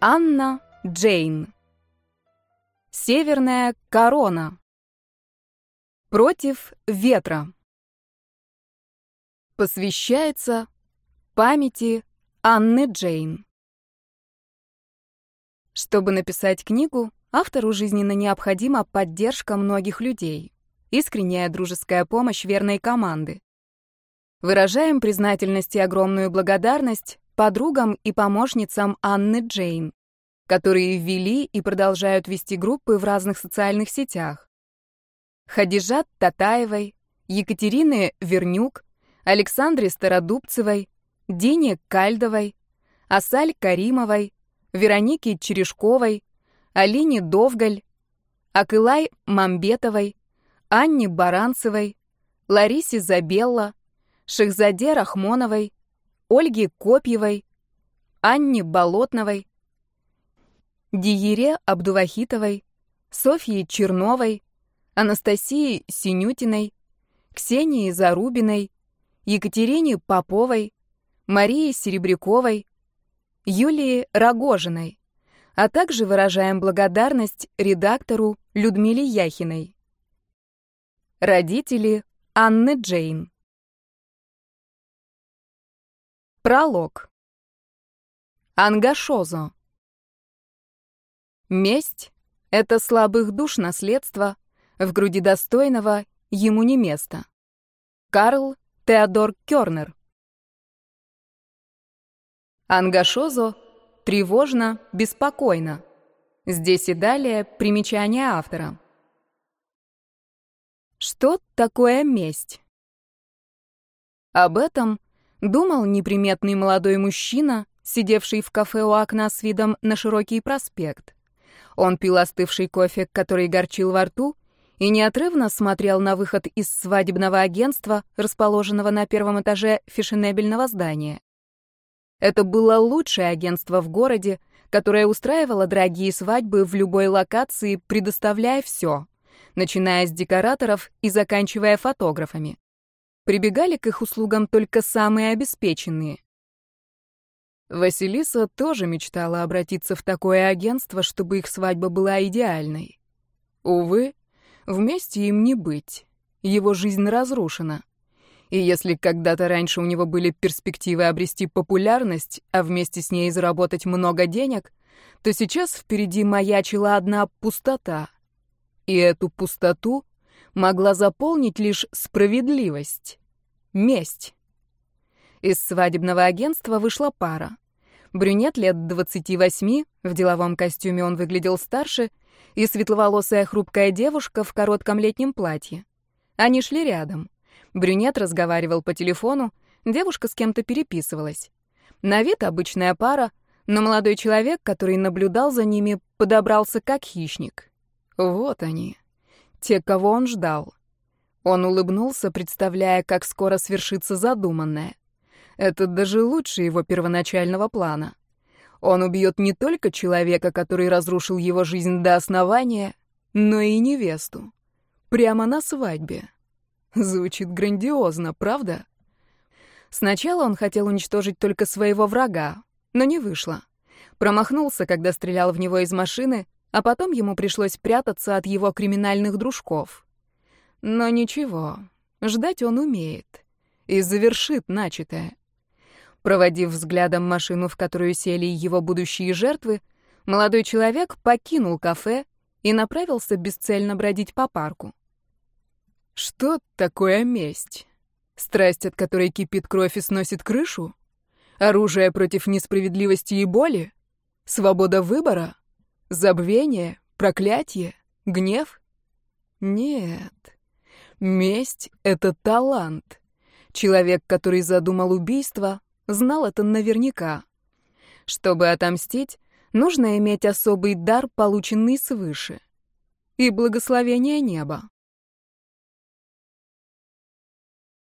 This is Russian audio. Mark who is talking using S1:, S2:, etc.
S1: Анна Джейн. Северная корона. Против ветра. Посвящается памяти Анны Джейн. Чтобы написать книгу, автору жизненно необходима поддержка многих людей, искренняя дружеская помощь верной команды. Выражаем признательность и огромную благодарность подругам и помощницам Анны Джейн, которые ввели и продолжают вести группы в разных социальных сетях. Хадижат Татаевой, Екатерины Вернюк, Александре Стародубцевой, Дине Кальдовой, Асаль Каримовой, Веронике Черешковой, Алине Довгаль, Акылай Мамбетовой, Анне Баранцевой, Ларисе Забелла, Шехзаде Рахмоновой, Ольге Копьевой, Анне Болотновой, Диере Абдувахитовой, Софье Черновой, Анастасии Синютиной, Ксении Зарубиной, Екатерине Поповой, Марии Серебряковой, Юлии Рогожиной, а также выражаем благодарность редактору Людмиле Яхиной. Родители Анны Джейн. Пролог. Ангашозо. Месть — это слабых душ наследство, в груди достойного ему не место. Карл Теодор Кёрнер. Ангашозо — тревожно, беспокойно. Здесь и далее примечание автора. Что такое месть? Об этом думал неприметный молодой мужчина, сидевший в кафе у окна с видом на широкий проспект. Он пил остывший кофе, который горчил во рту, и неотрывно смотрел на выход из свадебного агентства, расположенного на первом этаже фешенебельного здания. Это было лучшее агентство в городе, которое устраивало дорогие свадьбы в любой локации, предоставляя все, начиная с декораторов и заканчивая фотографами. Прибегали к их услугам только самые обеспеченные. Василиса тоже мечтала обратиться в такое агентство, чтобы их свадьба была идеальной. Увы, вместе им не быть. Его жизнь разрушена. И если когда-то раньше у него были перспективы обрести популярность, а вместе с ней заработать много денег, то сейчас впереди маячила одна пустота. И эту пустоту могла заполнить лишь справедливость. Месть. Из свадебного агентства вышла пара. Брюнет лет 28, в деловом костюме он выглядел старше, и светловолосая хрупкая девушка в коротком летнем платье. Они шли рядом. Брюнет разговаривал по телефону, девушка с кем-то переписывалась. На вид обычная пара, но молодой человек, который наблюдал за ними, подобрался как хищник. Вот они, те, кого он ждал. Он улыбнулся, представляя, как скоро свершится задуманное. Это даже лучше его первоначального плана. Он убьет не только человека, который разрушил его жизнь до основания, но и невесту. Прямо на свадьбе. Звучит грандиозно, правда? Сначала он хотел уничтожить только своего врага, но не вышло. Промахнулся, когда стрелял в него из машины, а потом ему пришлось прятаться от его криминальных дружков. Но ничего, ждать он умеет и завершит начатое. Проводив взглядом машину, в которую сели его будущие жертвы, молодой человек покинул кафе и направился бесцельно бродить по парку. Что такое месть? Страсть, от которой кипит кровь и сносит крышу? Оружие против несправедливости и боли? Свобода выбора? Забвение? Проклятие? Гнев? Нет. Месть — это талант. Человек, который задумал убийство, знал это наверняка. Чтобы отомстить, нужно иметь особый дар, полученный свыше. И благословение неба.